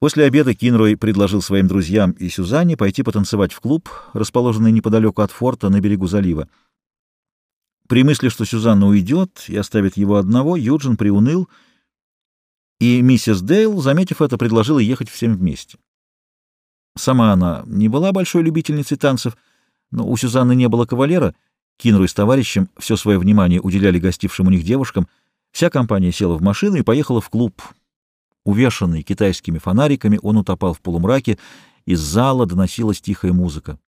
После обеда Кинрой предложил своим друзьям и Сюзанне пойти потанцевать в клуб, расположенный неподалеку от форта на берегу залива. При мысли, что Сюзанна уйдет и оставит его одного, Юджин приуныл, и миссис Дейл, заметив это, предложила ехать всем вместе. Сама она не была большой любительницей танцев, но у Сюзанны не было кавалера. Кинрой с товарищем все свое внимание уделяли гостившим у них девушкам. Вся компания села в машину и поехала в клуб, Увешанный китайскими фонариками, он утопал в полумраке, из зала доносилась тихая музыка.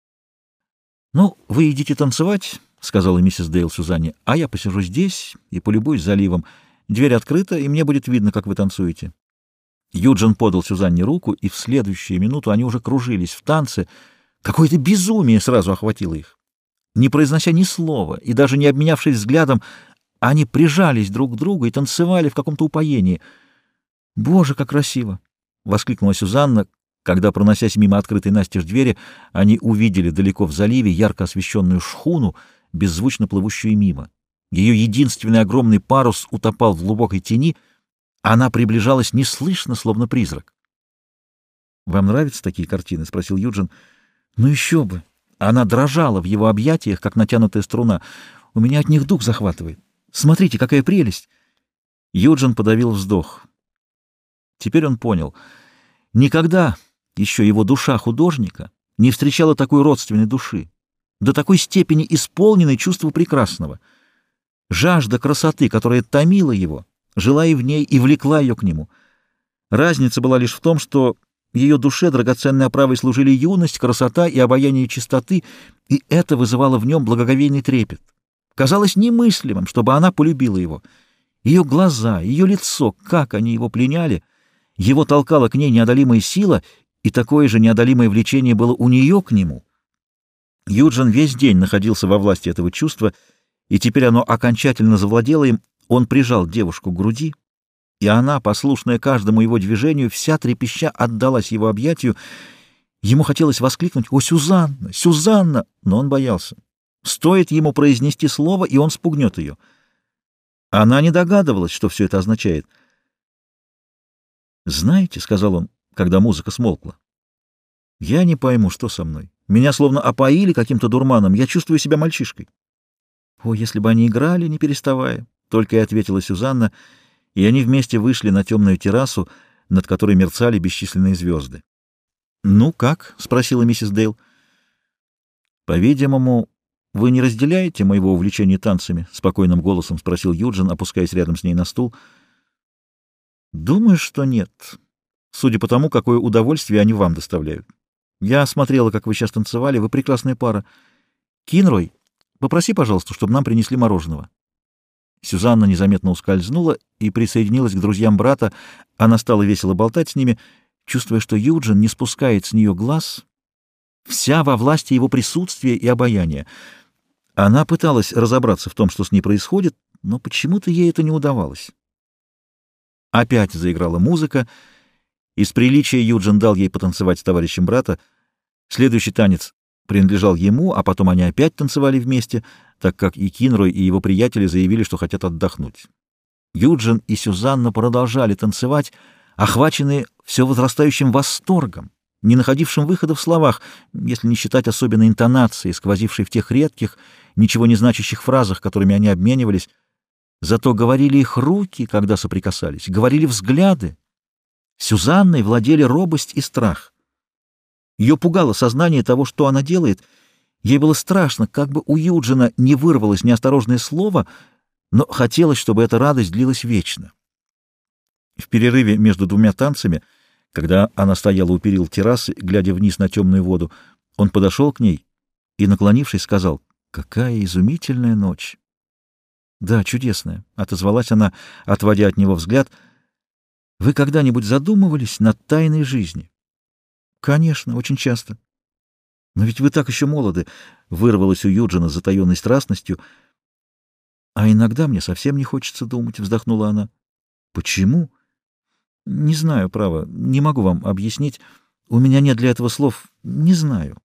— Ну, вы идите танцевать, — сказала миссис Дейл Сюзанне, — а я посижу здесь и полюбуюсь заливом. Дверь открыта, и мне будет видно, как вы танцуете. Юджин подал Сюзанне руку, и в следующую минуту они уже кружились в танце. Какое-то безумие сразу охватило их. Не произнося ни слова и даже не обменявшись взглядом, они прижались друг к другу и танцевали в каком-то упоении — «Боже, как красиво!» — воскликнула Сюзанна, когда, проносясь мимо открытой настежь двери, они увидели далеко в заливе ярко освещенную шхуну, беззвучно плывущую мимо. Ее единственный огромный парус утопал в глубокой тени, она приближалась неслышно, словно призрак. «Вам нравятся такие картины?» — спросил Юджин. «Ну еще бы!» Она дрожала в его объятиях, как натянутая струна. «У меня от них дух захватывает. Смотрите, какая прелесть!» Юджин подавил вздох. Теперь он понял. Никогда еще его душа художника не встречала такой родственной души, до такой степени исполненной чувства прекрасного. Жажда красоты, которая томила его, жила и в ней и влекла ее к нему. Разница была лишь в том, что ее душе драгоценной оправой служили юность, красота и обаяние чистоты, и это вызывало в нем благоговейный трепет. Казалось немыслимым, чтобы она полюбила его. Ее глаза, ее лицо, как они его пленяли — его толкала к ней неодолимая сила, и такое же неодолимое влечение было у нее к нему. Юджин весь день находился во власти этого чувства, и теперь оно окончательно завладело им. Он прижал девушку к груди, и она, послушная каждому его движению, вся трепеща отдалась его объятию. Ему хотелось воскликнуть «О, Сюзанна! Сюзанна!» но он боялся. Стоит ему произнести слово, и он спугнет ее. Она не догадывалась, что все это означает — «Знаете, — сказал он, когда музыка смолкла, — я не пойму, что со мной. Меня словно опоили каким-то дурманом, я чувствую себя мальчишкой». «О, если бы они играли, не переставая!» — только и ответила Сюзанна, и они вместе вышли на темную террасу, над которой мерцали бесчисленные звезды. «Ну, как?» — спросила миссис Дейл. «По-видимому, вы не разделяете моего увлечения танцами?» — спокойным голосом спросил Юджин, опускаясь рядом с ней на стул — Думаю, что нет. Судя по тому, какое удовольствие они вам доставляют. Я смотрела, как вы сейчас танцевали, вы прекрасная пара. Кинрой, попроси, пожалуйста, чтобы нам принесли мороженого. Сюзанна незаметно ускользнула и присоединилась к друзьям брата. Она стала весело болтать с ними, чувствуя, что Юджин не спускает с нее глаз, вся во власти его присутствия и обаяния. Она пыталась разобраться в том, что с ней происходит, но почему-то ей это не удавалось. Опять заиграла музыка. Из приличия Юджин дал ей потанцевать с товарищем брата. Следующий танец принадлежал ему, а потом они опять танцевали вместе, так как и Кинрой, и его приятели заявили, что хотят отдохнуть. Юджин и Сюзанна продолжали танцевать, охваченные все возрастающим восторгом, не находившим выхода в словах, если не считать особенной интонации, сквозившей в тех редких, ничего не значащих фразах, которыми они обменивались, Зато говорили их руки, когда соприкасались, говорили взгляды. Сюзанной владели робость и страх. Ее пугало сознание того, что она делает. Ей было страшно, как бы у Юджина не вырвалось неосторожное слово, но хотелось, чтобы эта радость длилась вечно. В перерыве между двумя танцами, когда она стояла у перил террасы, глядя вниз на темную воду, он подошел к ней и, наклонившись, сказал, «Какая изумительная ночь!» Да, чудесная, — отозвалась она, отводя от него взгляд. — Вы когда-нибудь задумывались над тайной жизни? — Конечно, очень часто. — Но ведь вы так еще молоды, — вырвалась у Юджина с затаенной страстностью. — А иногда мне совсем не хочется думать, — вздохнула она. — Почему? — Не знаю, право, не могу вам объяснить. У меня нет для этого слов. Не знаю.